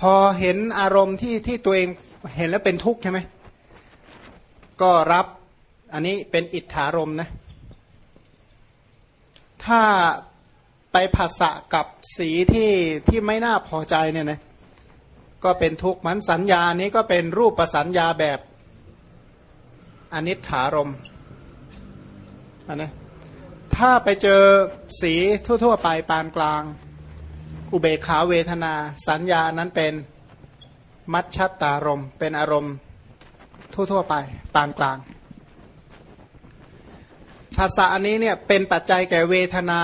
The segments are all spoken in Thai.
พอเห็นอารมณ์ที่ที่ตัวเองเห็นแล้วเป็นทุกข์ใช่ไหมก็รับอันนี้เป็นอิทธารมนะ ถ้าไปผัสสะกับสีที่ที่ไม่น่าพอใจเนี่ยนะก็เป็นทุกข์มันสัญญานี้ก็เป็นรูปประสัญญาแบบอนิถารมอันนะถ้าไปเจอสีทั่ว ๆ ไปปานกลาง อุเบกขาเวทนา สัญญานั้นเป็นมัชชัตตารมเป็นอารมณ์ทั่วๆไปปานกลาง ภาษาอันนี้เนี่ยเป็นปัจจัยแก่เวทนา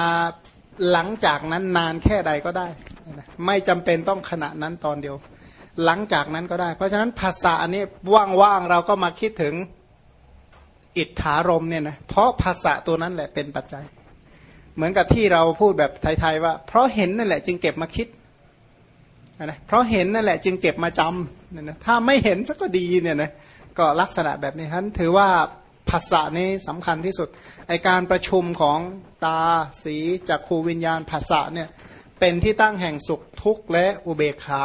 หลังจากนั้นนานแค่ใดก็ได้ ไม่จำเป็นต้องขณะนั้นตอนเดียว หลังจากนั้นก็ได้ เพราะฉะนั้นภาษาอันนี้ว่างๆเราก็มาคิดถึงอิทธารมเนี่ยนะเพราะภาษาตัวนั้นแหละเป็นปัจจัย เหมือนกับที่เราพูดแบบไทยๆว่า เพราะเห็นนั่นแหละ จึงเก็บมาคิดนะเพราะเห็นนั่นแหละ จึงเก็บมาจำเนี่ยนะถ้าไม่เห็นสักก็ดีเนี่ยนะก็ลักษณะแบบนี้ท่านถือว่าภาษานี้สำคัญที่สุดไอการประชุมของตาสีจักขูวิญญาณภาษาเนี่ยเป็นที่ตั้งแห่งสุขทุกข์และอุเบกขา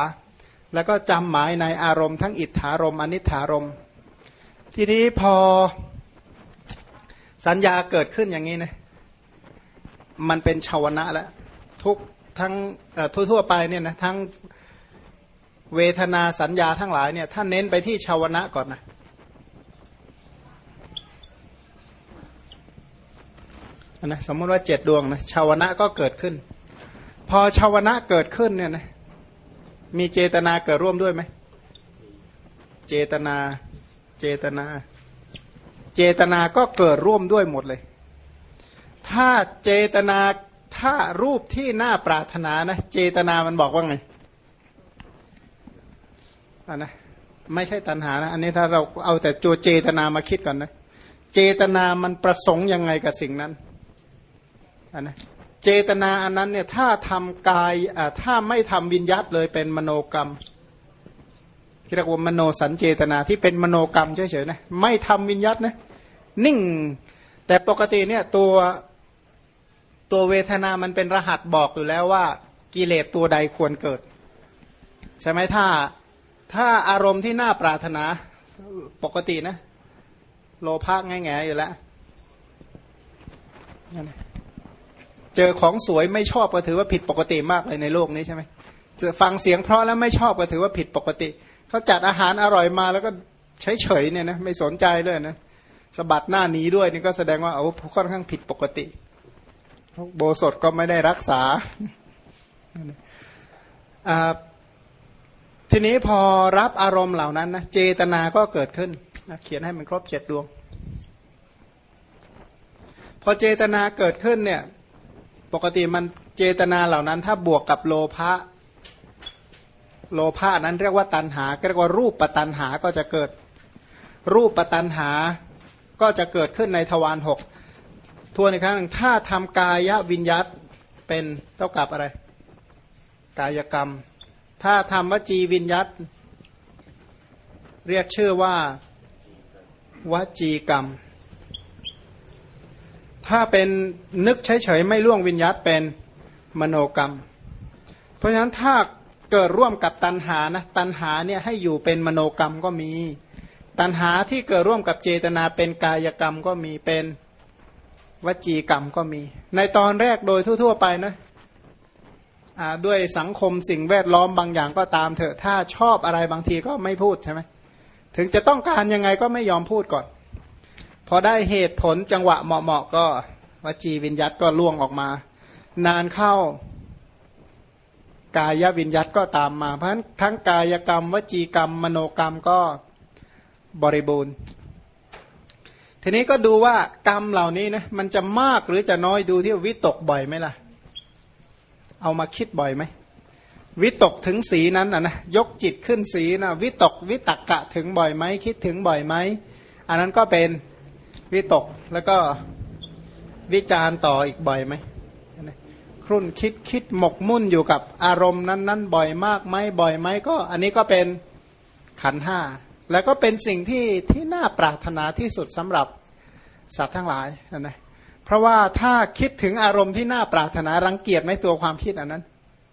แล้วก็จำหมายในอารมณ์ทั้งอิทธารมอนิธารม ทีนี้พอสัญญาเกิดขึ้นอย่างนี้นะ มันเป็นชาวนะแล้วทุกทั้งทั่วๆไปเนี่ยนะทั้งเวทนาสัญญาทั้งหลายเนี่ยถ้าเน้นไปที่ชาวนะก่อนนะนะสมมติว่าเจ็ดดวงนะชาวนะก็เกิดขึ้น พอชาวนะเกิดขึ้นเนี่ยนะมีเจตนาเกิดร่วมด้วยไหมเจตนาเจตนา เจตนาก็เกิดร่วมด้วยหมดเลย ถ้าเจตนาถ้ารูปที่น่าปรารถนานะ เจตนามันบอกว่าไงอันนะไม่ใช่ตัณหานะ อันนี้ถ้าเราเอาแต่ตัวเจตนามาคิดก่อนนะ เจตนามันประสงค์ยังไงกับสิ่งนั้นอันนะเจตนาอันนั้นเนี่ยถ้าทำกายอ่าถ้าไม่ทำวิญญาตเลยเป็นมโนกรรมที่เรียกว่ามโนสัญเจตนาที่เป็นมโนกรรมเฉยๆนะไม่ทำวิญญาตนะนิ่ง แต่ปกติเนี่ยตัว ตัวเวทนามันเป็นรหัสบอกอยู่แล้วว่า กิเลสตัวใดควรเกิด ใช่ไหมถ้าถ้าอารมณ์ที่น่าปรารถนาปกตินะ โลภะง่ายๆอยู่แล้วเจอของสวยไม่ชอบก็ถือว่าผิดปกติมากเลยในโลกนี้ใช่ไหมเจอฟังเสียงเพราะแล้วไม่ชอบก็ถือว่าผิดปกติเขาจัดอาหารอร่อยมาแล้วก็เฉยๆเนี่ยนะไม่สนใจเลยนะสะบัดหน้าหนีด้วยนี่ก็แสดงว่าเอาค่อนข้างผิดปกติ โบสถก็ไม่ได้รักษา ทีนี้พอรับอารมณ์เหล่านั้นนะเจตนาก็เกิดขึ้น เขียนให้มันครบเจ็ดดวง พอเจตนาเกิดขึ้นเนี่ย ปกติมันเจตนาเหล่านั้น ถ้าบวกกับโลภะโลภะนั้นเรียกว่าตันหาเรียกว่ารูปปตันหาก็จะเกิด รูปปตันหาก็จะเกิดขึ้นในทวารหก ทวนอีกครั้งหนึ่งถ้าทำกายวิญญัตเป็นเท่ากับอะไร กายกรรม ถ้าทำวจีวิญญัตเรียกชื่อว่าวจีกรรม ถ้าเป็นนึกเฉยๆไม่ล่วงวิญญาตเป็นมโนกรรม เพราะฉะนั้นถ้าเกิดร่วมกับตันหานะตันหาเนี่ยให้อยู่เป็นมโนกรรมก็มี ตันหาที่เกิดร่วมกับเจตนาเป็นกายกรรมก็มีเป็น วจีกรรมก็มี ในตอนแรกโดยทั่ว ๆ ไปนะด้วยสังคมสิ่งแวดล้อมบางอย่างก็ตามเถอะถ้าชอบอะไรบางทีก็ไม่พูดใช่ไหมถึงจะต้องการยังไงก็ไม่ยอมพูดก่อน พอได้เหตุผลจังหวะเหมาะๆก็วจีวิญยัตก็ล่วงออกมา นานเข้ากายวิญยัตก็ตามมา เพราะฉะนั้นทั้งกายกรรม วจีกรรม มโนกรรมก็บริบูรณ์ ทีนี้ก็ดูว่ากรรมเหล่านี้นะมันจะมากหรือจะน้อยดูที่วิตกบ่อยไหมล่ะ เอามาคิดบ่อยไหมวิตกถึงสีนั้นนะนะยกจิตขึ้นสีนะวิตกวิตกกะถึงบ่อยไหมคิดถึงบ่อยไหมอันนั้นก็เป็นวิตกแล้วก็วิจารต่ออีกบ่อยไหมครุ่นคิดคิดหมกมุ่นอยู่กับอารมณ์นั้นนั้นบ่อยมากไหมบ่อยไหมก็ อันนี้ก็เป็นขันห้า แล้วก็เป็นสิ่งที่ที่น่าปรารถนาที่สุดสำหรับสัตว์ทั้งหลายนะเพราะว่าถ้าคิดถึงอารมณ์ที่น่าปรารถนารังเกียจไหมตัวความคิดอันนั้น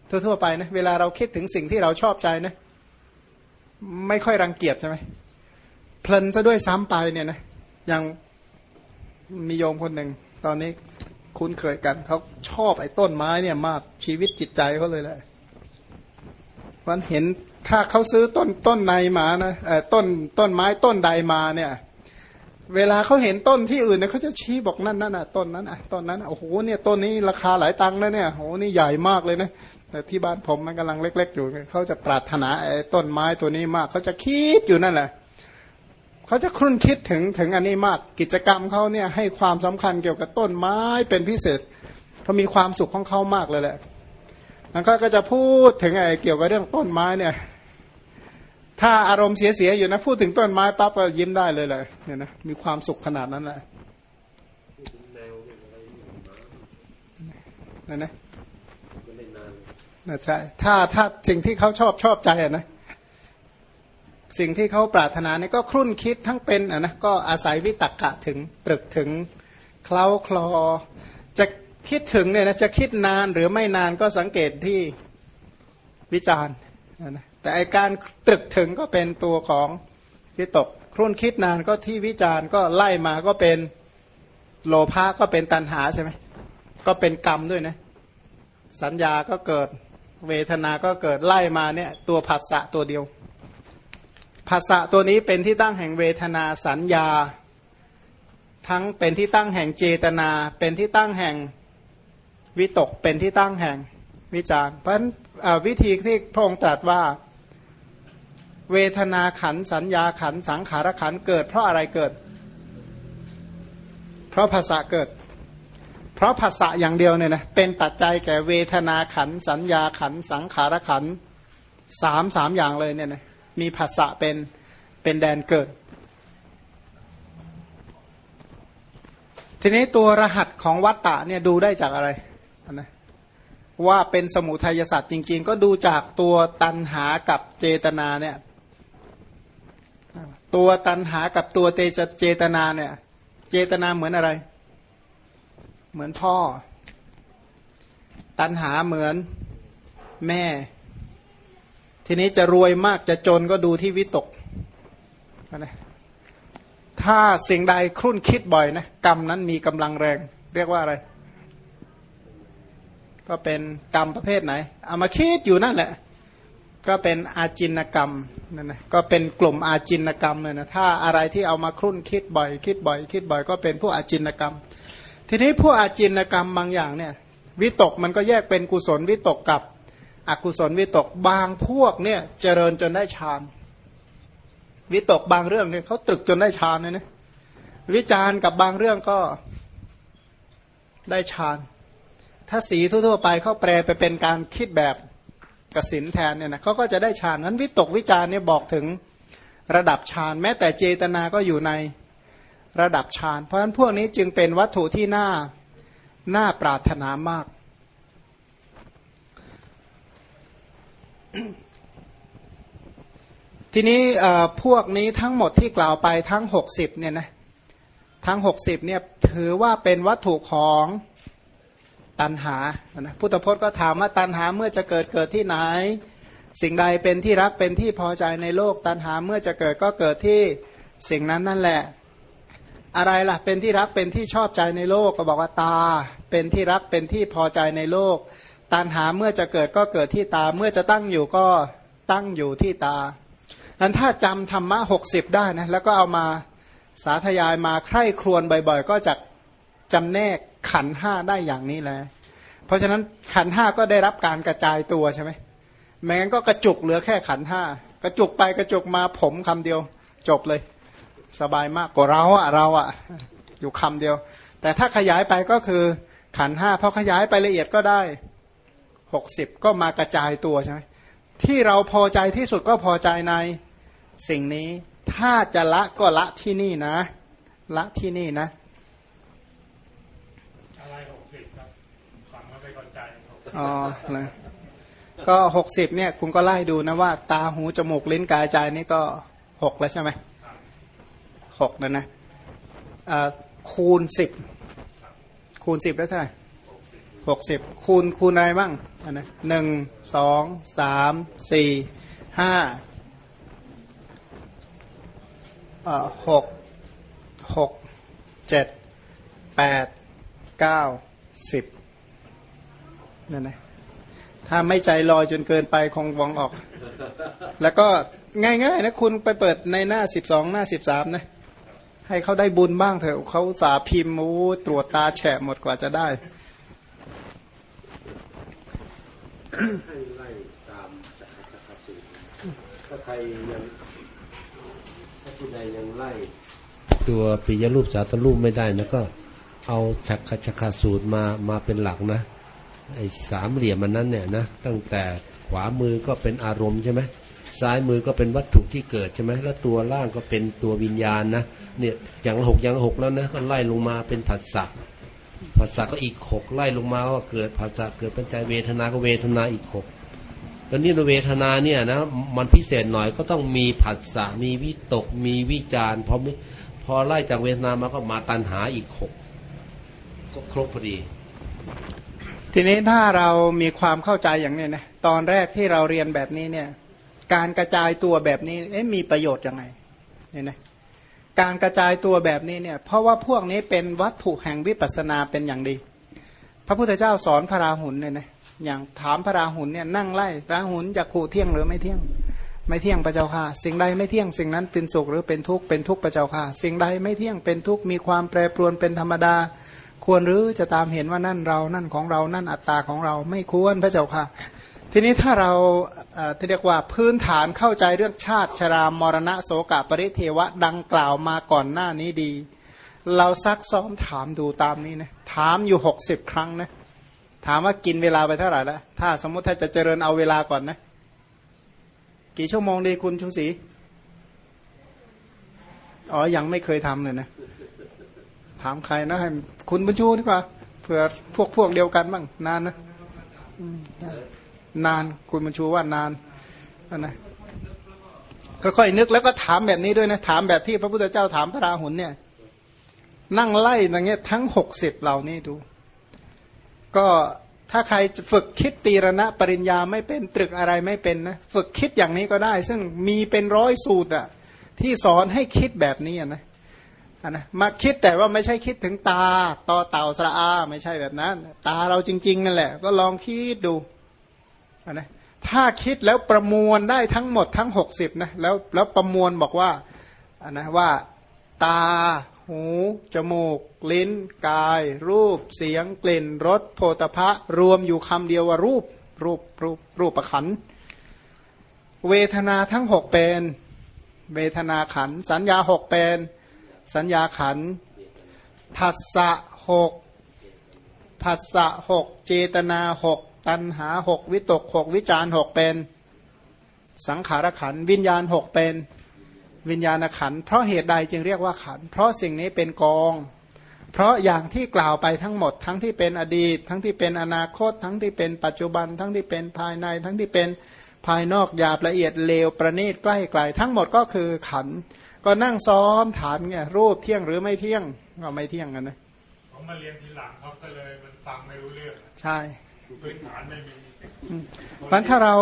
ทั่วๆไปนะเวลาเราคิดถึงสิ่งที่เราชอบใจนะไม่ค่อยรังเกียจใช่ไหมเพลินซะด้วยซ้ำไปเนี่ยนะอย่างมีโยมคนหนึ่งตอนนี้คุ้นเคยกันเขาชอบไอ้ต้นไม้เนี่ยมากชีวิตจิตใจเขาเลยแหละวันเห็น ถ้าเขาซื้อต้นต้นในมานะต้นต้นไม้ต้นใดมาเนี่ย เวลาเขาเห็นต้นที่อื่นเนี่ยเขาจะชี้บอกนั่นนั่นอะต้นนั้นอะต้นนั้นโอ้โหเนี่ยต้นนี้ราคาหลายตังค์นะเนี่ยโอ้โหนี่ใหญ่มากเลยนะแต่ที่บ้านผมมันกำลังเล็ก ๆ อยู่เขาจะปรารถนาไอ้ต้นไม้ตัวนี้มากเขาจะคิดอยู่นั่นแหละเขาจะครุ่นคิดถึงถึงอันนี้มากกิจกรรมเขาเนี่ยให้ความสำคัญเกี่ยวกับต้นไม้เป็นพิเศษเขามีความสุขของเขามากเลยแหละ แล้วก็ก็จะพูดถึงไอ้เกี่ยวกับเรื่องต้นไม้เนี่ย ถ้าอารมณ์เสียๆอยู่นะพูดถึงต้นไม้ปั๊บก็ยิ้มได้เลยเลยเนี่ยนะมีความสุขขนาดนั้นแหละนั่นนะนะใช่ถ้าถ้าสิ่งที่เขาชอบชอบใจอะนะสิ่งที่เขาปรารถนาเนี่ยก็ครุ่นคิดทั้งเป็นอะนะก็อาศัยวิตกกะถึงตรึกถึงเคล้าคลอจะ คิดถึงเนี่ยนะจะคิดนานหรือไม่นานก็สังเกตที่วิจารณ์นะแต่ไอการตรึกถึงก็เป็นตัวของวิตก ครุ่นคิดนานก็ที่วิจารณ์ก็ไล่มาก็เป็นโลภะก็เป็นตัณหาใช่ไหมก็เป็นกรรมด้วยนะสัญญาก็เกิดเวทนาก็เกิดไล่มาเนี่ยตัวผัสสะตัวเดียวผัสสะตัวนี้เป็นที่ตั้งแห่งเวทนาสัญญา ทั้งเป็นที่ตั้งแห่งเจตนา เป็นที่ตั้งแห่ง วิตกเป็นที่ตั้งแห่งวิจารเพราะฉะนั้นวิธีที่พระองค์ตรัสว่า เวทนาขันสัญญาขันสังขารขันเกิด เพราะอะไรเกิด เพราะภาษาเกิด เพราะภาษาอย่างเดียวเนี่ยนะเป็นปัจจัยแก่เวทนาขันสัญญาขันสังขารขันสามสามอย่างเลยเนี่ยนะมีภาษาเป็นเป็นแดนเกิด ทีนี้ตัวรหัสของวัตตะเนี่ยดูได้จากอะไร นะว่าเป็นสมุทัยศาสตว์จริง ๆ ก็ดูจากตัวตันหากับเจตนาเนี่ยตัวตันหากับตัวเตจเจตนาเนี่ย เจตนาเหมือนอะไร เหมือนพ่อ ตันหาเหมือนแม่ ทีนี้จะรวยมากจะจนก็ดูที่วิตกนะถ้าสิ่งใดครุ่นคิดบ่อยนะกรรมนั้นมีกำลังแรง เรียกว่าอะไร ก็เป็นกรรมประเภทไหน เอามาคิดอยู่นั่นแหละ ก็เป็นอาจินกรรมนั่นนะก็เป็นกลุ่มอาจินกรรมเลยนะถ้าอะไรที่เอามาครุ่นคิดบ่อยคิดบ่อย คิดบ่อย ก็เป็นพวกอาจินกรรม ทีนี้พวกอาจินกรรมบางอย่างเนี่ยวิตกมันก็แยกเป็นกุศลวิตกกับอกุศลวิตกบางพวกเนี่ยเจริญจนได้ฌานวิตกบางเรื่องเนี่ยเขาตรึกจนได้ฌานเลยนะวิจารณ์กับบางเรื่องก็ได้ฌาน ถ้าสีทั่วๆไปเขาแปลไปเป็นการคิดแบบกสินแทนเนี่ยนะเขาก็จะได้ฌานนั้นวิตกวิจารเนี่ยบอกถึงระดับฌานแม้แต่เจตนาก็อยู่ในระดับฌานเพราะฉะนั้นพวกนี้จึงเป็นวัตถุที่น่าน่าปรารถนามาก ทีนี้พวกนี้ทั้งหมดที่กล่าวไปทั้ง 60เนี่ยนะทั้ง 60เนี่ยถือว่าเป็นวัตถุของ ตันหานะพุทธพจน์ก็ถามว่าตันหาเมื่อจะเกิดเกิดที่ไหน สิ่งใดเป็นที่รักเป็นที่พอใจในโลก ตันหาเมื่อจะเกิดก็เกิดที่สิ่งนั้นนั่นแหละ อะไรล่ะเป็นที่รักเป็นที่ชอบใจในโลกก็บอกว่าตา เป็นที่รักเป็นที่พอใจในโลก ตันหาเมื่อจะเกิดก็เกิดที่ตาเมื่อจะตั้งอยู่ก็ตั้งอยู่ที่ตานั้นถ้าจำธรรมะหกสิบได้นะแล้วก็เอามาสาธยายมาใคร่ครวญบ่อย ๆ ก็จะจำแนก ขันห้าได้อย่างนี้แหละเพราะฉะนั้นขันห้าก็ได้รับการกระจายตัวใช่ไหมแม้งก็กระจุกเหลือแค่ขันห้ากระจุกไปกระจุกมาผมคำเดียว จบเลย สบายมากกว่าเราอะเราอะอยู่คำเดียว แต่ถ้าขยายไปก็คือขันห้าพอขยายไปละเอียดก็ได้หกสิบก็มากระจายตัวใช่ไหมที่เราพอใจที่สุดก็พอใจในสิ่งนี้ ถ้าจะละก็ละที่นี่นะ ละที่นี่นะ อ๋อนะก็หกสิบเนี่ยคุณก็ไล่ดูนะว่า ตาหูจมูกลิ้นกายใจนี่ก็หกแล้วใช่ไหมหกแล้วนะคูณสิบคูณสิบได้เท่าไหร่หกสิบคูณคูณอะไรบ้างนะหนึ่งสองสามสี่ห้าเอ่อหกหกเจ็ดแปดเก้าสิบ นั่นนะถ้าไม่ใจลอยจนเกินไปคงวองออก แล้วก็ง่ายๆนะคุณไปเปิดในหน้าสิบสองหน้าสิบสามนะให้เขาได้บุญบ้างเถอะเขาสาพิมพ์โอ้ตรวจตาแฉะหมดกว่าจะได้ให้ไล่ตามจักรจักรสูตรถ้าใครยังถ้าผู้ใดยังไล่ ตัวปิยรูปสาตรูปไม่ได้นะก็ เอาจักรจักรสูตรมามาเป็นหลักนะ ไอ้สามเหลี่ยมมันนั้นเนี่ยนะตั้งแต่ขวามือก็เป็นอารมณ์ใช่ไหมซ้ายมือก็เป็นวัตถุที่เกิดใช่ไหมแล้วตัวล่างก็เป็นตัววิญญาณนะเนี่ยอย่างหกอย่างหกแล้วนะก็ไล่ลงมาเป็นผัสสะผัสสะก็อีกหกไล่ลงมาก็เกิดผัสสะเกิดปัญจเวทนาก็เวทนาอีกหกตอนนี้เวทนาเนี่ยนะมันพิเศษหน่อยก็ต้องมีผัสสะมีวิตกมีวิจารพอมิพอไล่จากเวทนามาก็มาตัณหาอีกหกก็ครบพอดี ทีนี้ถ้าเรามีความเข้าใจอย่างนี้นะตอนแรกที่เราเรียนแบบนี้เนี่ย การกระจายตัวแบบนี้มีประโยชน์ยังไงเนี่ยนะการกระจายตัวแบบนี้เนี่ย เพราะว่าพวกนี้เป็นวัตถุแห่งวิปัสสนาเป็นอย่างดี พระพุทธเจ้าสอนพระราหุลเนี่ยนะอย่างถามพระราหุลเนี่ยนั่งไล่ราหุลจะขู่เที่ยงหรือไม่เที่ยง ไม่เที่ยงพระเจ้าค่ะ สิ่งใดไม่เที่ยงสิ่งนั้นเป็นสุขหรือเป็นทุกข์เป็นทุกข์พระเจ้าค่ะ สิ่งใดไม่เที่ยงเป็นทุกข์มีความแปรปรวนเป็นธรรมดา ควรหรือจะตามเห็นว่านั่นเรานั่นของเรานั่นอัตตาของเราไม่ควรพระเจ้าค่ะ ทีนี้ถ้าเราเอ่อที่เรียกว่าพื้นฐานเข้าใจเรื่องชาติชรามรณะโสกปริเทวะดังกล่าวมาก่อนหน้านี้ดี เราซักซ้อมถามดูตามนี้นะถามอยู่หกสิบครั้งนะถามว่ากินเวลาไปเท่าไหร่แล้วถ้าสมมติถ้าจะเจริญเอาเวลาก่อนนะ กี่ชั่วโมงดีคุณชูศรีอ๋อยังไม่เคยทำเลยนะ ถามใครนะให้คุณบุญชูดีกว่าเผื่อพวกพวกเดียวกันบ้างนานนะนานคุณบุญชูว่านานนะค่อยๆนึกแล้วก็ถามแบบนี้ด้วยนะ ถามแบบที่พระพุทธเจ้าถามพระราหุลเนี่ย นั่งไล่อย่างเงี้ยทั้งหกสิบเหล่านี้ดู ก็ถ้าใครฝึกคิดตีรณะปริญญาไม่เป็นตรึกอะไรไม่เป็นนะฝึกคิดอย่างนี้ก็ได้ ซึ่งมีเป็นร้อยสูตรอะที่สอนให้คิดแบบนี้อะนะอะ นะมาคิดแต่ว่าไม่ใช่คิดถึงตาต่อเต่าสระอาไม่ใช่แบบนั้น ตาเราจริง ๆ นั่นแหละ ก็ลองคิดดูอะนะถ้าคิดแล้วประมวลได้ทั้งหมดทั้งหกสิบนะแล้วแล้วประมวลบอกว่าอะนะว่าตา หู จมูก ลิ้น กาย รูป เสียง กลิ่นรสโพธพะ รวมอยู่คำเดียวว่ารูป รูปรูปรูปประขัน เวทนาทั้งหกเป็น เวทนาขัน สัญญาหกเป็น สัญญาขันผัสสะหกผัสสะหกเจตนาหกตัณหาหกวิตกหกวิจารหกเป็น สังขารขันวิญญาณหกเป็น วิญญาณขันเพราะเหตุใดจึงเรียกว่าขันเพราะสิ่งนี้เป็นกอง เพราะอย่างที่กล่าวไปทั้งหมด ทั้งที่เป็นอดีต ทั้งที่เป็นอนาคต ทั้งที่เป็นปัจจุบัน ทั้งที่เป็นภายใน ทั้งที่เป็น ภายนอกหยาบละเอียดเลวประณีตใกล้ไกลทั้งหมดก็คือขันธ์ก็นั่งซ้อมถามเนี่ยรูปเที่ยงหรือไม่เที่ยงก็ไม่เที่ยงกันนะเขามาเรียนทีหลังเขาก็เลยมันฟังไม่รู้เรื่องใช่พื้นฐานไม่มีเพราะฉะนั้นถ้าเรา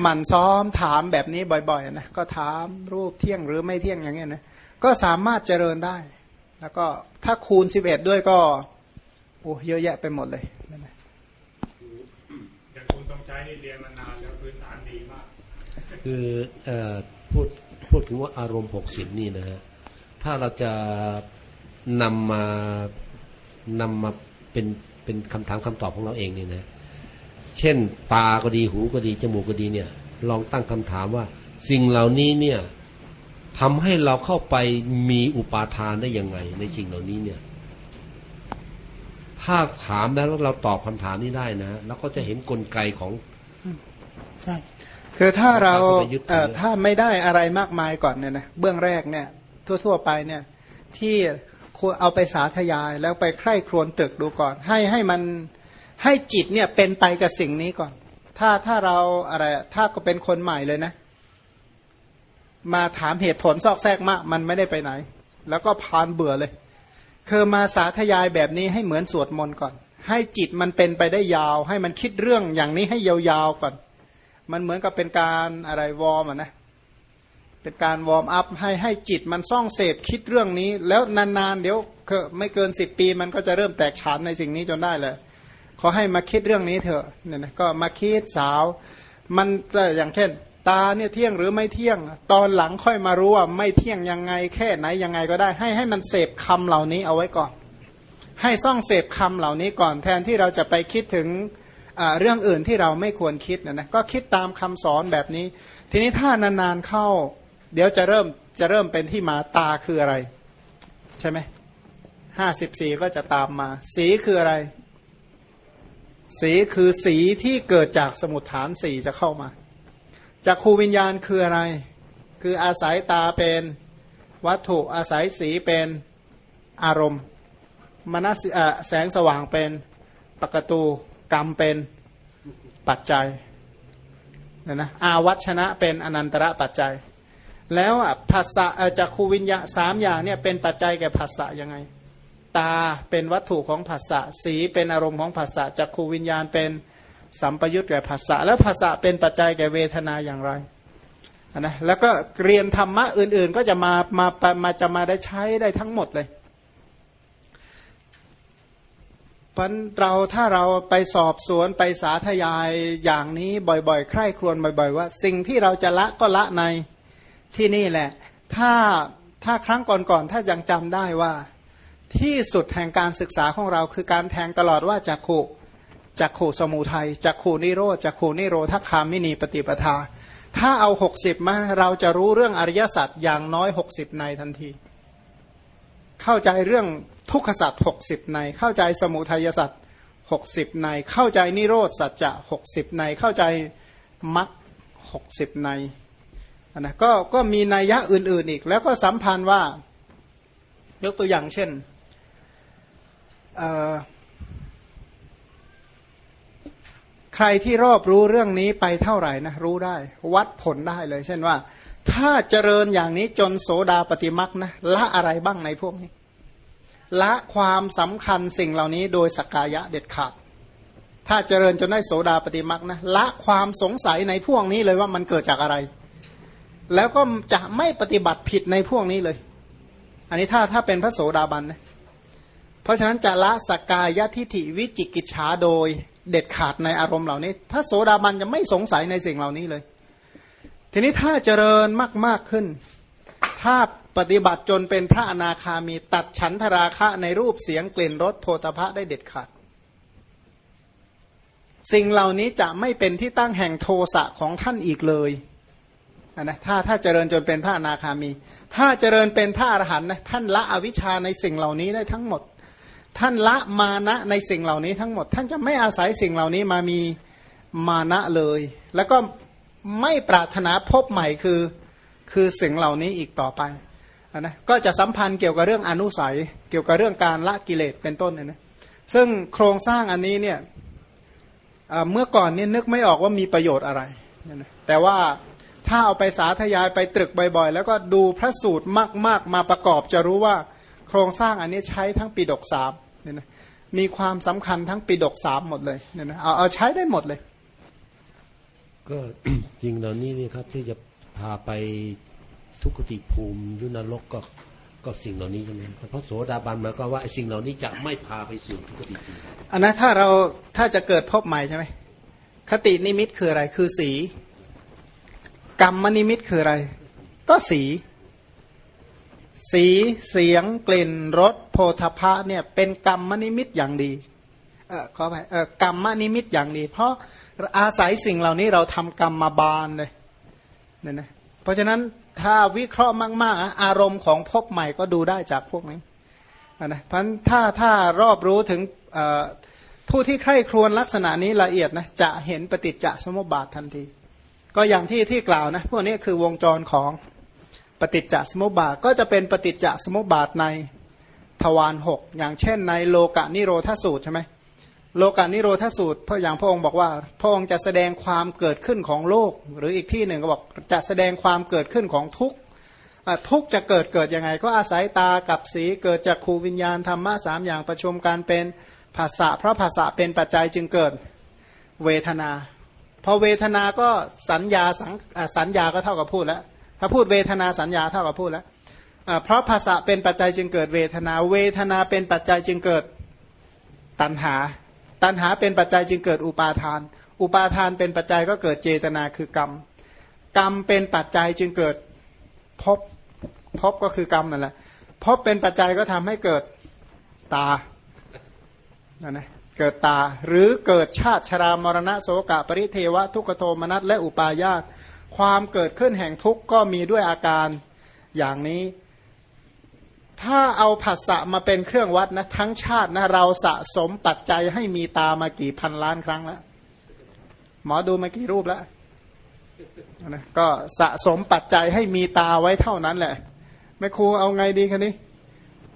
หมั่นซ้อมถามแบบนี้บ่อยๆนะก็ถามรูปเที่ยงหรือไม่เที่ยงอย่างเงี้ยนะก็สามารถเจริญได้ แล้วก็ถ้าคูณสิบเอ็ดด้วยก็โอ้เยอะแยะไปหมดเลยนั่นนะอย่างคุณต้องใช้นี่เรียนมานานแล้วพื้นฐานดีมาก คือเอ่อพูดพูดถึงว่าอารมณ์หกสิบนี่นะฮะถ้าเราจะนำมานำมาเป็นเป็นคำถามคำตอบของเราเองเนี่ยนะ เช่น ตาก็ดีหูก็ดีจมูกก็ดีเนี่ย ลองตั้งคำถามว่า สิ่งเหล่านี้เนี่ยทำให้เราเข้าไปมีอุปาทานได้ยังไง ในสิ่งเหล่านี้เนี่ย ถ้าถามแล้วเราตอบคำถามนี้ได้นะแล้วก็จะเห็นกลไกของใช่ คือถ้าเราเราไปยึดถือเอ่อถ้าไม่ได้อะไรมากมายก่อนเนี่ยนะเบื้องแรกเนี่ยทั่ว ๆ ไปเนี่ยที่ควรเอาไปสาธยายแล้วไปใคร่ครวญตรึกดูก่อน ให้ให้มันให้จิตเนี่ยเป็นไปกับสิ่งนี้ก่อน ถ้าถ้าเราอะไรถ้าก็เป็นคนใหม่เลยนะ มาถามเหตุผลซอกแซกมาก มันไม่ได้ไปไหน แล้วก็พานเบื่อเลย คือมาสาธยายแบบนี้ให้เหมือนสวดมนต์ก่อน ให้จิตมันเป็นไปได้ยาว ให้มันคิดเรื่องอย่างนี้ให้ยาวๆก่อน มันเหมือนกับเป็นการอะไร warm อะนะเป็นการ warm up ให้ให้จิตมันซ่องเสพคิดเรื่องนี้ แล้วนานๆเดี๋ยวไม่เกินสิบปีมันก็จะเริ่มแตกฉานในสิ่งนี้จนได้เลยขอให้มาคิดเรื่องนี้เถอะเนี่ยนะก็มาคิดสาว มันอย่างเช่น ตาเนี่ยเที่ยงหรือไม่เที่ยง ตอนหลังค่อยมารู้ว่าไม่เที่ยงยังไง แค่ไหนยังไงก็ได้ ให้ให้มันเสพคำเหล่านี้เอาไว้ก่อน ให้ซ่องเสพคำเหล่านี้ก่อนแทนที่เราจะไปคิดถึง เรื่องอื่นที่เราไม่ควรคิดนะนะก็คิดตามคำสอนแบบนี้ ทีนี้ถ้านานๆเข้า เดี๋ยวจะเริ่มจะเริ่มเป็นที่มาตาคืออะไร ใช่ไหมห้าสิบสีก็จะตามมา สีคืออะไร สีคือสีที่เกิดจากสมุทฐานสีจะเข้ามาจากครูวิญญาณคืออะไร คืออาศัยตาเป็นวัตถุอาศัยสีเป็นอารมณ์มนสแสงสว่างเป็นปกตู กรรมเป็นปัจจัยนะนะอาวัชนะเป็นอนันตระปัจจัย แล้วภาษาจากคูวิญญาสามอย่างเนี่ยเป็นปัจจัยแก่ภาษายังไง ตาเป็นวัตถุของภาษาสีเป็นอารมณ์ของภาษาจากคูวิญญาณเป็นสัมปยุตแก่ภาษาแล้วภาษาเป็นปัจจัยแก่เวทนาอย่างไรนะแล้วก็เรียนธรรมะอื่นๆ ก็จะมามามาจะมาได้ใช้ได้ทั้งหมดเลย พันเราถ้าเราไปสอบสวนไปสาธยายอย่างนี้บ่อยๆ ใคร่ครวญบ่อย ๆ ว่า สิ่งที่เราจะละก็ละในที่นี่แหละ ถ้าถ้าครั้งก่อนๆถ้ายังจำได้ว่า ที่สุดแห่งการศึกษาของเราคือการแทงตลอดว่าจักขุจักขู่สมุทัยจักขู่นิโรธจักขู่นิโรธคามินีปฏิปทา ถ้าเอาหกสิบมาเราจะรู้เรื่องอริยสัจอย่างน้อยหกสิบในทันที เข้าใจเรื่อง ทุกขสัจหกสิบใน เข้าใจสมุทัยสัจหกสิบใน เข้าใจนิโรธสัจจะหกสิบใน เข้าใจมรรคหกสิบในนะก็ก็มีนัยยะอื่น ๆ อีก แล้วก็สัมพันธ์ว่า ยกตัวอย่างเช่นใครที่รอบรู้เรื่องนี้ไปเท่าไหร่นะรู้ได้ วัดผลได้เลย เช่นว่า ถ้าเจริญอย่างนี้จนโสดาปฏิมักนะละอะไรบ้างในพวกนี้ ละความสำคัญสิ่งเหล่านี้โดยสกายะเด็ดขาด ถ้าเจริญจนได้โสดาปฏิมักนะละความสงสัยในพวกนี้เลยว่ามันเกิดจากอะไร แล้วก็จะไม่ปฏิบัติผิดในพวกนี้เลย อันนี้ถ้าถ้าเป็นพระโสดาบันนะเพราะฉะนั้นจะละสกายะทิฐิวิจิกิจฉาโดยเด็ดขาดในอารมณ์เหล่านี้ พระโสดาบันจะไม่สงสัยในสิ่งเหล่านี้เลย ทีนี้ถ้าเจริญมาก ๆขึ้น ถ้าปฏิบัติจนเป็นพระอนาคามีตัดฉันทราคะในรูปเสียงกลิ่นรสโพธพะได้เด็ดขาด สิ่งเหล่านี้จะไม่เป็นที่ตั้งแห่งโทสะของท่านอีกเลยนะถ้าถ้าเจริญจนเป็นพระอนาคามี ถ้าเจริญเป็นพระอรหันต์นะท่านละอวิชชาในสิ่งเหล่านี้ได้ทั้งหมด ท่านละมานะในสิ่งเหล่านี้ทั้งหมด ท่านจะไม่อาศัยสิ่งเหล่านี้มามีมานะเลย แล้วก็ไม่ปรารถนาพบใหม่คือ คือสิ่งเหล่านี้อีกต่อไปนะก็จะสัมพันธ์เกี่ยวกับเรื่องอนุสัย เกี่ยวกับเรื่องการละกิเลสเป็นต้นนะซึ่งโครงสร้างอันนี้เนี่ยเมื่อก่อนนี่นึกไม่ออกว่ามีประโยชน์อะไรนะแต่ว่าถ้าเอาไปสาธยายไปตรึกบ่อยๆ แล้วก็ดูพระสูตรมากๆ มาประกอบจะรู้ว่าโครงสร้างอันนี้ใช้ทั้งปีดกสามเนี่ยนะมีความสำคัญทั้งปีดกสามหมดเลยเนี่ยนะเอาเอาใช้ได้หมดเลย ก็จริงเหล่านี้นี่ครับที่จะ พาไปทุกขติภูมิยุนรกก็ก็สิ่งเหล่านี้ใช่ไหมเพราะโสดาบันมาก็ว่าไอ้สิ่งเหล่านี้จะไม่พาไปสู่ทุคติภูมิอันนั้นถ้าเราถ้าจะเกิดภพใหม่ใช่ไหมคตินิมิตคืออะไรคือสี กรรมนิมิตคืออะไร ก็สี สีเสียง กลิ่นรสโผฏฐัพพะเนี่ยเป็นกรรมนิมิตอย่างดีเออขอไปเออกรรมนิมิตอย่างดี เพราะอาศัยสิ่งเหล่านี้เราทำกรรมมาบานเลย เนี่ยนะเพราะฉะนั้นถ้าวิเคราะห์มากๆ อารมณ์ของพบใหม่ก็ดูได้จากพวกนี้นะเพราะถ้าถ้ารอบรู้ถึงผู้ที่ใคร่ครวญลักษณะนี้ละเอียดนะจะเห็นปฏิจจสมุปบาททันที ก็อย่างที่ที่กล่าวนะพวกนี้คือวงจรของปฏิจจสมุปบาทก็จะเป็นปฏิจจสมุปบาทในทวารหกอย่างเช่นในโลกานิโรธสูตรใช่ไหม โลกานิโรธสูตรพระอย่างพระองค์บอกว่าพระองค์จะแสดงความเกิดขึ้นของโลก หรืออีกที่หนึ่งก็บอกจะแสดงความเกิดขึ้นของทุกทุกจะเกิดเกิดยังไง ก็อาศัยตากับสีเกิดจากขูวิญญาณธรรมะสามอย่างประชุมการเป็นภาษาเพราะภาษาเป็นปัจจัยจึงเกิดเวทนา พอเวทนาก็สัญญาสัญญาก็เท่ากับพูดแล้วถ้าพูดเวทนาสัญญาเท่ากับพูดแล้วเพราะภาษาเป็นปัจจัยจึงเกิดเวทนา เวทนาเป็นปัจจัยจึงเกิดตัณหา ตัณหาเป็นปัจจัยจึงเกิดอุปาทาน อุปาทานเป็นปัจจัยก็เกิดเจตนาคือกรรม กรรมเป็นปัจจัยจึงเกิดพภพบก็คือกรรมนั่นแหละภพเป็นปัจจัยก็ทำให้เกิดตานั่นนะเกิดตาหรือเกิดชาติชรามรณะโสกะปริเทวะ ทุกโทมนัสและอุปาญาตความเกิดขึ้นแห่งทุกข์ก็มีด้วยอาการอย่างนี้ ถ้าเอาผัสสะมาเป็นเครื่องวัดนะทั้งชาตินะเราสะสมปัจจัยให้มีตามากี่พันล้านครั้งแล้วหมอดูมากี่รูปแล้วนะก็สะสมปัจจัยให้มีตาไว้เท่านั้นแหละแม่ครูเอาไงดีคะนี้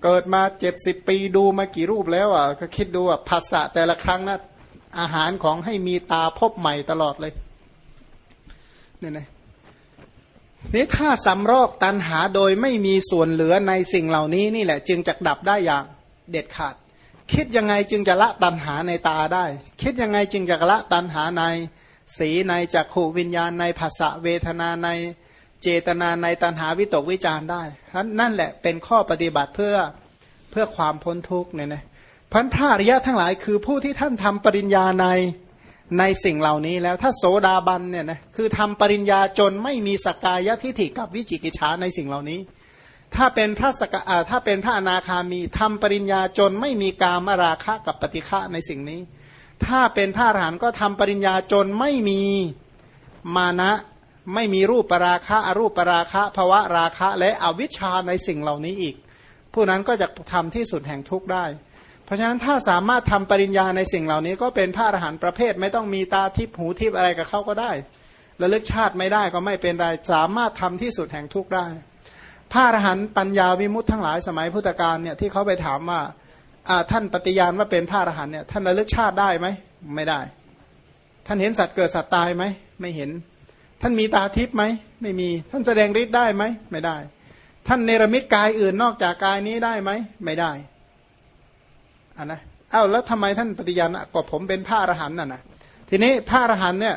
เกิดมาเจ็ดสิบปีดูมากี่รูปแล้วอะก็คิดดูอะภาษะแต่ละครั้งนะอาหารของให้มีตาพบใหม่ตลอดเลยเนี่ยนะ นี่ถ้าสำรอกตันหาโดยไม่มีส่วนเหลือในสิ่งเหล่านี้นี่แหละ จึงจะดับได้อย่างเด็ดขาด คิดยังไงจึงจะละตันหาในตาได้ คิดยังไงจึงจะละตันหาในสีในจักขูวิญญาณในภาษะเวทนาในเจตนาในตันหาวิตกวิจารได้นั่นแหละเป็นข้อปฏิบัติเพื่อเพื่อความพ้นทุกข์เนี่ยนะพันพระอริยะทั้งหลายคือผู้ที่ท่านทำปริญญาใน ในสิ่งเหล่านี้แล้วถ้าโสดาบันเนี่ยนะคือทำปริญญาจนไม่มีสกายทิฐิกับวิจิกิจฉาในสิ่งเหล่านี้ ถ้าเป็นพระสกถ้าเป็นพระอนาคามีทำปริญญาจนไม่มีกามราคะกับปฏิฆะในสิ่งนี้ ถ้าเป็นพระอรหันต์ก็ทำปริญญาจนไม่มีมานะไม่มีรูปปราคะอรูปปราคะภวะราคะและอวิชชาในสิ่งเหล่านี้อีก ผู้นั้นก็จะทำที่สุดแห่งทุกข์ได้ เพราะฉะนั้นถ้าสามารถทำปริญญาในสิ่งเหล่านี้ ก็เป็นพระอรหันต์ประเภท ไม่ต้องมีตาทิพหูทิพอะไรกับเขาก็ได้ระลึกชาติไม่ได้ก็ไม่เป็นไรสามารถทำที่สุดแห่งทุกข์ได้ พระอรหันต์ปัญญาวิมุตทั้งหลายสมัยพุทธกาลเนี่ยที่เขาไปถามว่าท่านปฏิญาณว่าเป็นพระอรหันต์เนี่ยท่านระลึกชาติได้ไหมไม่ได้ ท่านเห็นสัตว์เกิดสัตว์ตายไหมไม่เห็น ท่านมีตาทิพย์ไหมไม่มี ท่านแสดงฤทธิ์ได้ไหมไม่ได้ ท่านเนรมิตกายอื่นนอกจากกายนี้ได้ไหมไม่ได้ อ่านะเอ้าแล้วทำไมท่านปฏิญาณก็ผมเป็นพระอรหันต์น่ะนะทีนี้พระอรหันต์เนี่ย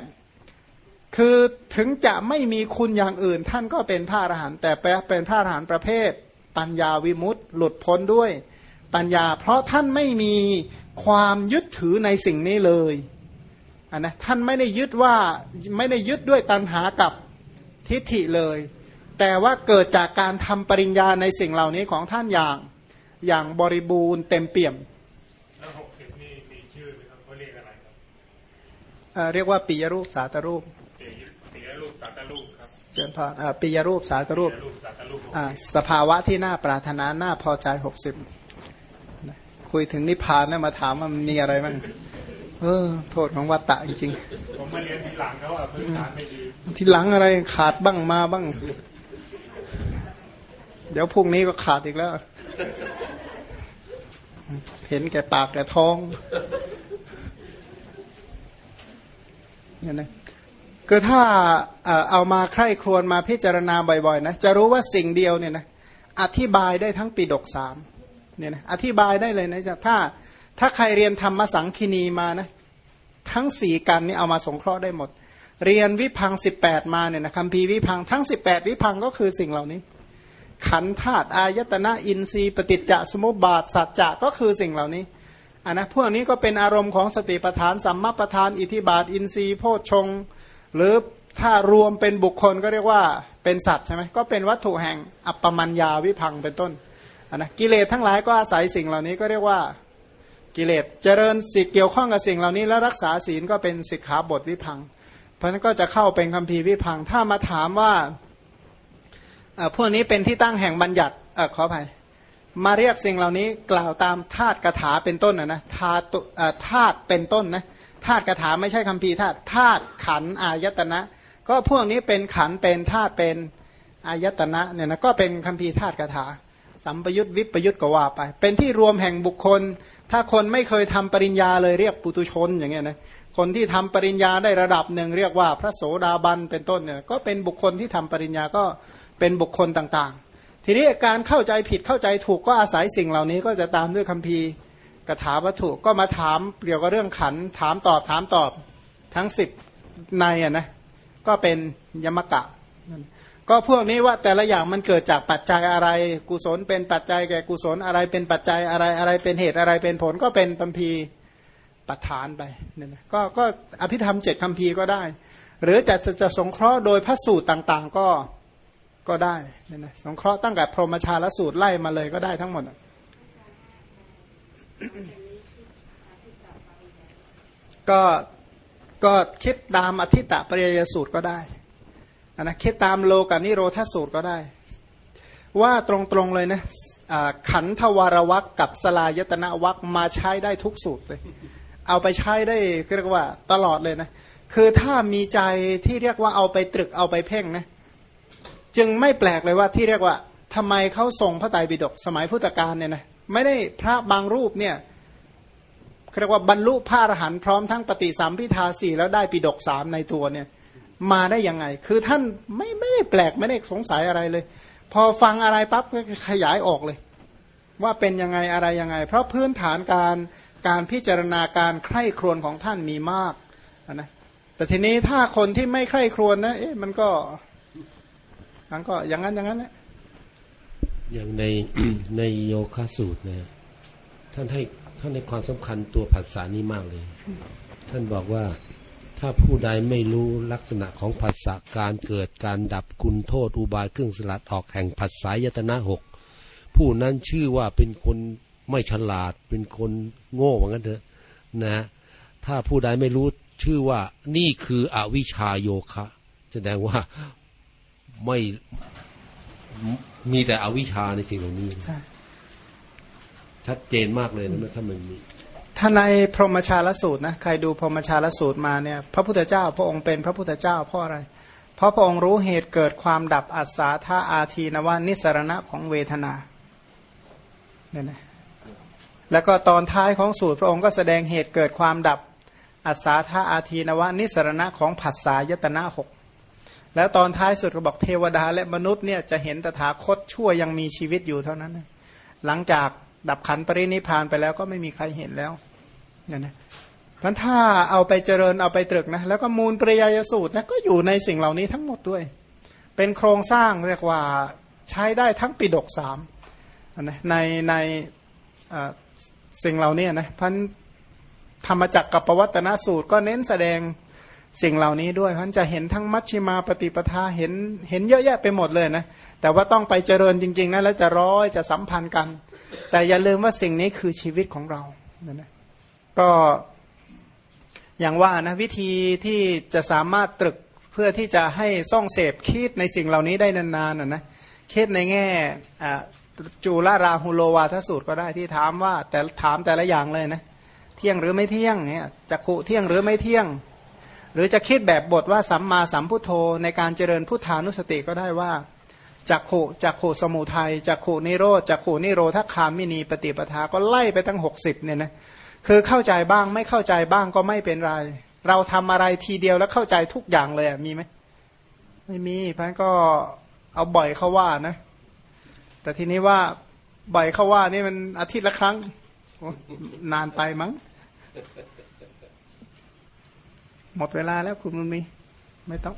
คือถึงจะไม่มีคุณอย่างอื่น ท่านก็เป็นพระอรหันต์แต่เป็นพระอรหันต์ประเภท ปัญญาวิมุตต์หลุดพ้นด้วยปัญญา เพราะท่านไม่มีความยึดถือในสิ่งนี้เลยอันนะท่านไม่ได้ยึดว่าไม่ได้ยึดด้วยตัณหากับทิฏฐิเลย แต่ว่าเกิดจากการทำปริญญาในสิ่งเหล่านี้ของท่านอย่างอย่างบริบูรณ์เต็มเปี่ยม แล้วหกสิบนี่มีชื่อไหมครับเขาเรียกอะไรครับ เอ่อเรียกว่าปิยรูปสาตรูปเตียเตียรูปสัตรูปครับเจนพรอ่าปิยรูปสาตรูปเตียรูปสัตรูปอ่าสภาวะที่น่าปรารถนาน่าพอใจหกสิบคุยถึงนิพพานแล้วมาถามว่ามันมีอะไรบ้างเออโทษของวัตตะจริงผมมาเรียนทีหลังเขาอะพื้นฐานไม่ดีๆทีหลังอะไรขาดบ้างมาบ้าง เดี๋ยวพรุ่งนี้ก็ขาดอีกแล้ว เห็นแก่ปากแก่ท้อง เนี่ยนะคือถ้าเอามาใคร่ครวญมาพิจารณาบ่อยๆนะจะรู้ว่าสิ่งเดียวเนี่ยนะอธิบายได้ทั้งปีดกสามเนี่ยนะอธิบายได้เลยนะถ้าถ้าใครเรียนธรรมสังคีนีมานะทั้งสี่กันนี่เอามาสงเคราะห์ได้หมด เรียนวิพังสิบแปดมาเนี่ยนะคำพีวิพังทั้งสิบแปดวิพังก็คือสิ่งเหล่านี้ ขันธาตุอายตนะอินทรีย์ปฏิจจสมุปบาทสัจจะก็คือสิ่งเหล่านี้ อันนะพวกนี้ก็เป็นอารมณ์ของสติปัฏฐานสัมมาปัฏฐาน อิทิบาท อินทรีย์โพชง หรือถ้ารวมเป็นบุคคลก็เรียกว่าเป็นสัตว์ใช่ไหมก็เป็นวัตถุแห่งอัปปมัญญาวิพังเป็นต้นอันนะกิเลสทั้งหลายก็อาศัยสิ่งเหล่านี้ก็เรียกว่ากิเลสเจริญสิเกี่ยวข้องกับสิ่งเหล่านี้ แล้วรักษาศีลก็เป็นสิกขาบทวิพังเพราะนั้นก็จะเข้าเป็นคำพีวิพังถ้ามาถามว่าพวกนี้เป็นที่ตั้งแห่งบัญญัติอขออภัย มาเรียกสิ่งเหล่านี้กล่าวตามธาตุกถาเป็นต้นนะนะธาตุธาตุเป็นต้นนะธาตุกถาไม่ใช่คำพีธาตุธาตุขันอายตนะ ก็พวกนี้เป็นขันเป็นธาตุเป็นอายตนะเนี่ยนะก็เป็นคำพีธาตุกถา สัมปยุตวิปยุตก็ว่าไป เป็นที่รวมแห่งบุคคล ถ้าคนไม่เคยทำปริญญาเลยเรียกปุตุชนอย่างเงี้ยนะคนที่ทำปริญญาได้ระดับหนึ่งเรียกว่าพระโสดาบันเป็นต้นเนี่ยก็เป็นบุคคลที่ทำปริญญาก็เป็นบุคคลต่างๆ ทีนี้การเข้าใจผิดเข้าใจถูกก็อาศัยสิ่งเหล่านี้ก็จะตามด้วยคัมภีร์กถาวัตถุก็มาถามเกี่ยวกับเรื่องขันถามตอบถามตอบทั้งสิบในอะนะก็เป็นยมกะ ก็พวกนี้ว่าแต่ละอย่างมันเกิดจากปัจจัยอะไร กุศลเป็นปัจจัยแก่กุศลอะไรเป็นปัจจัยอะไรอะไรเป็นเหตุอะไรเป็นผลก็เป็นตัมพีปัฏฐานไปเนี่ยนะก็ก็อภิธรรมเจ็ดคำพีร์ก็ได้ หรือจะจะจะสงเคราะห์โดยพระสูตรต่างๆ ก็ ก็ได้เนี่ยนะสงเคราะห์ตั้งแต่พรหมชาลสูตรไล่มาเลยก็ได้ทั้งหมด ก็ก็คิดตามอธิตะปริยสูตรก็ได้อะนะคิดตามโลกานิโรธสูตรก็ได้ ว่าตรงๆเลยนะขันธวารวักกับสลายตนะวักมาใช้ได้ทุกสูตรเลย เอาไปใช้ได้เรียกว่าตลอดเลยนะ คือถ้ามีใจที่เรียกว่าเอาไปตรึกเอาไปเพ่งนะ จึงไม่แปลกเลยว่าที่เรียกว่าทำไมเขาส่งพระไตรปิฎกสมัยพุทธกาลเนี่ยนะไม่ได้พระบางรูปเนี่ยเรียกว่าบรรลุพระอรหันต์พร้อมทั้งปฏิสัมพิทาสี่แล้วได้ปิฎกสามในตัวเนี่ย มาได้ยังไง คือท่านไม่ไม่ได้แปลกไม่ได้สงสัยอะไรเลย พอฟังอะไรปั๊บก็ขยายออกเลย ว่าเป็นยังไงอะไรยังไง เพราะพื้นฐานการการพิจารณาการใคร่ครวญของท่านมีมากนะแต่ทีนี้ถ้าคนที่ไม่ใคร่ครวญนะเอ๊ะมันก็ มันก็อย่างนั้นอย่างนั้นแหละอย่างในในโยคะสูตรนะท่านให้ท่านให้ความสำคัญตัวผัสสะนี้มากเลย ท่านบอกว่าถ้าผู้ใดไม่รู้ลักษณะของผัสสะการเกิดการดับคุณโทษอุบายเครื่องสลัดออกแห่งผัสสายตนะหกผู้นั้นชื่อว่าเป็นคนไม่ฉลาด เป็นคนโง่ว่างั้นเถอะนะถ้าผู้ใดไม่รู้ชื่อว่านี่คืออวิชชาโยคะ แสดงว่า ไม่มีแต่อวิชชาในสิ่งเหล่านี้ใช่ชัดเจนมากเลยนะถ้ามันมีถ้าในพรหมชาลสูตรนะใครดูพรหมชาลสูตรมาเนี่ย พระพุทธเจ้า พระองค์เป็นพระพุทธเจ้าเพราะอะไร เพราะพระองค์รู้เหตุเกิดความดับอัศาธาอาทีนวานิสรณะของเวทนาเนี่ยนะแล้วก็ตอนท้ายของสูตรพระองค์ก็แสดงเหตุเกิดความดับอัศาธาอาทีนวานิสรณะของผัสสายตนะหก แล้วตอนท้ายสุดก็บอกเทวดาและมนุษย์เนี่ยจะเห็นตถาคตชั่วยังมีชีวิตอยู่เท่านั้น หลังจากดับขันปรินิพานไปแล้วก็ไม่มีใครเห็นแล้วนี่ยนะพราะถ้าเอาไปเจริญเอาไปตรึกนะแล้วก็มูลปริยายสูตรนะก็อยู่ในสิ่งเหล่านี้ทั้งหมดด้วย เป็นโครงสร้างเรียกว่าใช้ได้ทั้งปิดกสามนะในในสิ่งเหล่านี้นะพันธรรมจักรกับปวัตนสูตรก็เน้นแสดง สิ่งเหล่านี้ด้วยพันจะเห็นทั้งมัชชิมาปฏิปทาเห็นเห็นเยอะแยะไปหมดเลยนะแต่ว่าต้องไปเจริญจริงๆนะแล้วจะร้อยจะสัมพันธ์กัน แต่อย่าลืมว่าสิ่งนี้คือชีวิตของเรานะนะก็อย่างว่านะวิธีที่จะสามารถตรึกเพื่อที่จะให้ซ่องเสพคิดในสิ่งเหล่านี้ได้นานๆนะนะคิดในแง่จูลาราหุโลวาทสูตรก็ได้ที่ถามว่าแต่ถามแต่ละอย่างเลยนะเที่ยงหรือไม่เที่ยงเนี่ยจักขุเที่ยงหรือไม่เที่ยง หรือจะคิดแบบบทว่าสัมมาสัมพุทโธในการเจริญพุทธานุสติก็ได้ว่าจักโขจักโขสมุทัยจักโขนิโรธจักโขนิโรธคามินีปฏิปทาก็ไล่ไปตั้งหกสิบเนี่ยนะคือเข้าใจบ้างไม่เข้าใจบ้างก็ไม่เป็นไร เราทำอะไรทีเดียวแล้วเข้าใจทุกอย่างเลยอะมีไหมไม่มีเพราะงั้นก็เอาบ่อยเขาว่านะ แต่ทีนี้ว่าบ่อยเขาว่านี่มันอาทิตย์ละครั้งนานไปมั้ง หมดเวลาแล้วคุณมันมี ไม่ต้อง